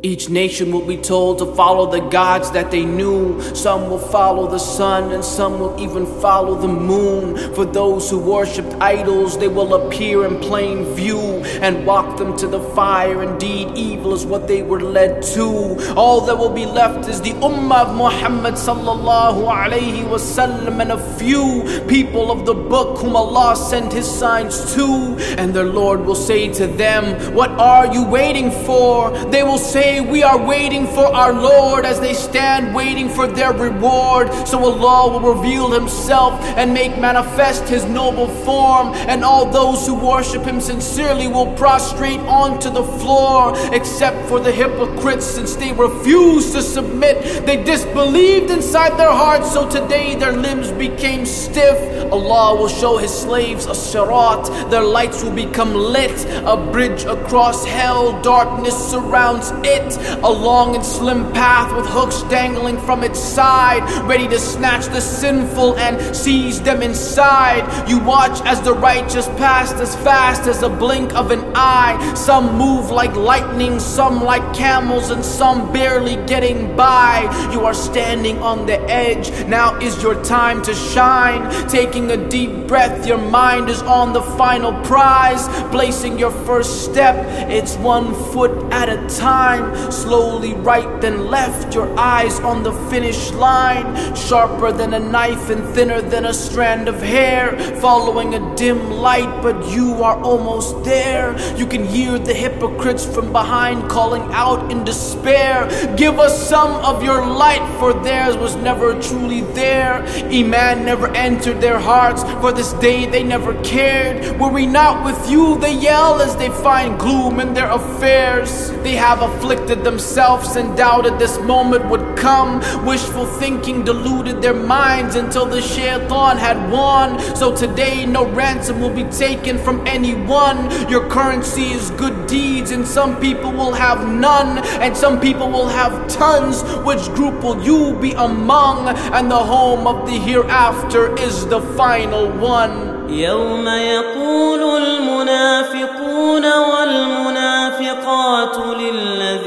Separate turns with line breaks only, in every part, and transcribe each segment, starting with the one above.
Each nation will be told to follow the gods that they knew. Some will follow the sun, and some will even follow the moon. For those who worshipped idols, they will appear in plain view and walk them to the fire. Indeed, evil is what they were led to. All that will be left is the Ummah of Muhammad sallallahu alayhi wasallam and a few people of the book whom Allah sent His signs to. And their Lord will say to them, What are you waiting for? They will say, we are waiting for our Lord as they stand waiting for their reward. So Allah will reveal Himself and make manifest His noble form, and all those who worship Him sincerely will prostrate onto the floor, except for the hypocrites, since they refused to submit. They disbelieved inside their hearts, so today their limbs became stiff. Allah will show His slaves a sirat, their lights will become lit, a bridge across hell, darkness surrounds it a long and slim path with hooks dangling from its side, ready to snatch the sinful and seize them inside. You watch as the righteous pass as fast as a blink of an eye. Some move like lightning, some like camels, and some barely getting by. You are standing on the edge, now is your time to shine. Taking a deep breath, your mind is on the final prize. Placing your first step, it's one foot at a time. Slowly right then left, your eyes on the finish line. Sharper than a knife and thinner than a strand of hair. Following a dim light, but you are almost there. You can hear the hypocrites from behind calling out in despair. Give us some of your light, for theirs was never truly there. Iman never entered their hearts, for this day they never cared. Were we not with you? They yell as they find gloom in their affairs. They have afflicted afflicted themselves and doubted this moment would come. Wishful thinking deluded their minds until the shaitan had won. So today, no ransom will be taken from anyone. Your currency is good deeds, and some people will have none, and some people will have tons. Which group will you be among? And the home of the hereafter is the final one.
يوم يقول المنافقون والمنافقات للذين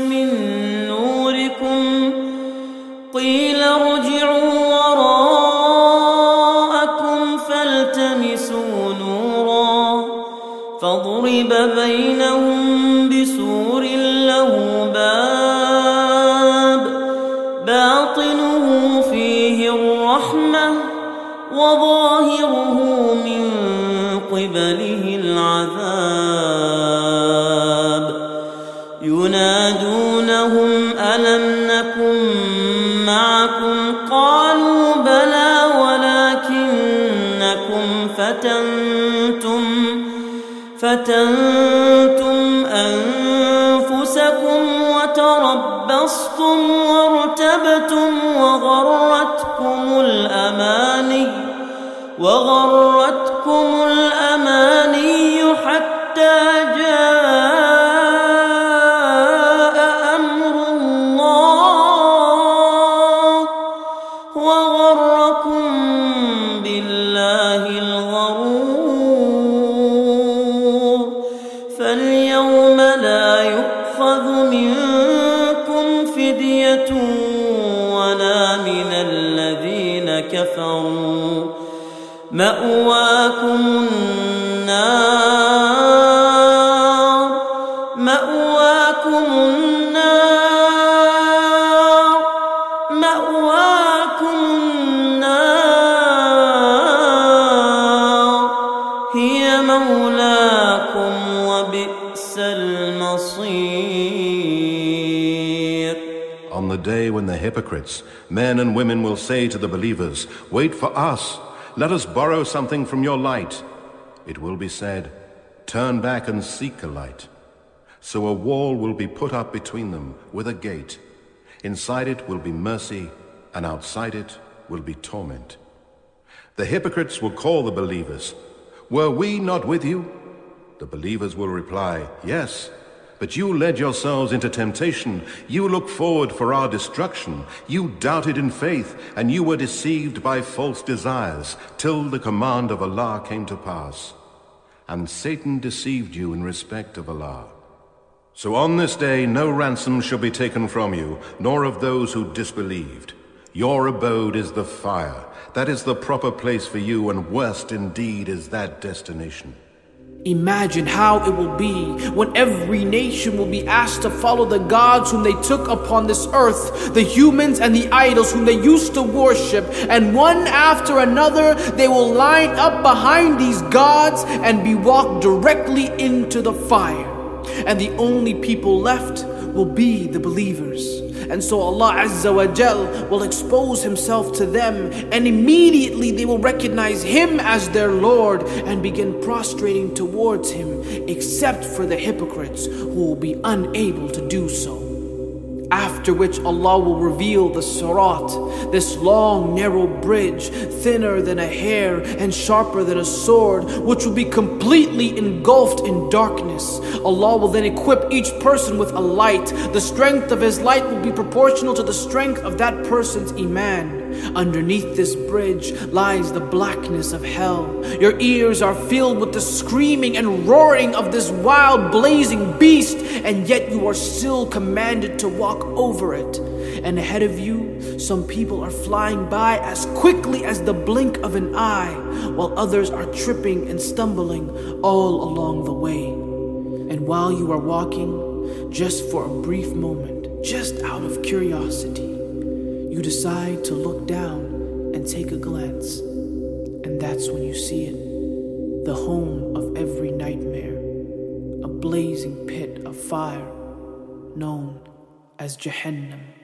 من نوركم قيل ارجعوا وراءكم فالتمسوا نورا فضرب بينهم بسور له باب باطنه فيه الرحمة وظاهره فتنتم أنفسكم وتربصتم وارتبتم وغرتكم الأماني وغرتكم الأماني كفروا. مأواكم النار. مأواكم النار. مأواكم
On the day when the hypocrites, men and women, will say to the believers, Wait for us, let us borrow something from your light. It will be said, Turn back and seek a light. So a wall will be put up between them with a gate. Inside it will be mercy, and outside it will be torment. The hypocrites will call the believers, Were we not with you? The believers will reply, Yes. But you led yourselves into temptation. You looked forward for our destruction. You doubted in faith, and you were deceived by false desires, till the command of Allah came to pass. and Satan deceived you in respect of Allah. So on this day no ransom shall be taken from you, nor of those who disbelieved. Your abode is the fire. That is the proper place for you, and worst indeed is that destination.
Imagine how it will be when every nation will be asked to follow the gods whom they took upon this earth, the humans and the idols whom they used to worship, and one after another they will line up behind these gods and be walked directly into the fire. And the only people left will be the believers. And so Allah Azza wa Jal will expose Himself to them, and immediately they will recognize Him as their Lord and begin prostrating towards Him, except for the hypocrites who will be unable to do so. After which Allah will reveal the Sirat, this long, narrow bridge, thinner than a hair and sharper than a sword, which will be completely engulfed in darkness. Allah will then equip each person with a light. The strength of his light will be proportional to the strength of that person's Iman. Underneath this bridge lies the blackness of hell. Your ears are filled with the screaming and roaring of this wild, blazing beast, and yet you are still commanded to walk over it. And ahead of you, some people are flying by as quickly as the blink of an eye, while others are tripping and stumbling all along the way. And while you are walking, just for a brief moment, just out of curiosity, you decide to look down and take a glance. And that's when you see it the home of every nightmare, blazing pit of fire known as Jahannam.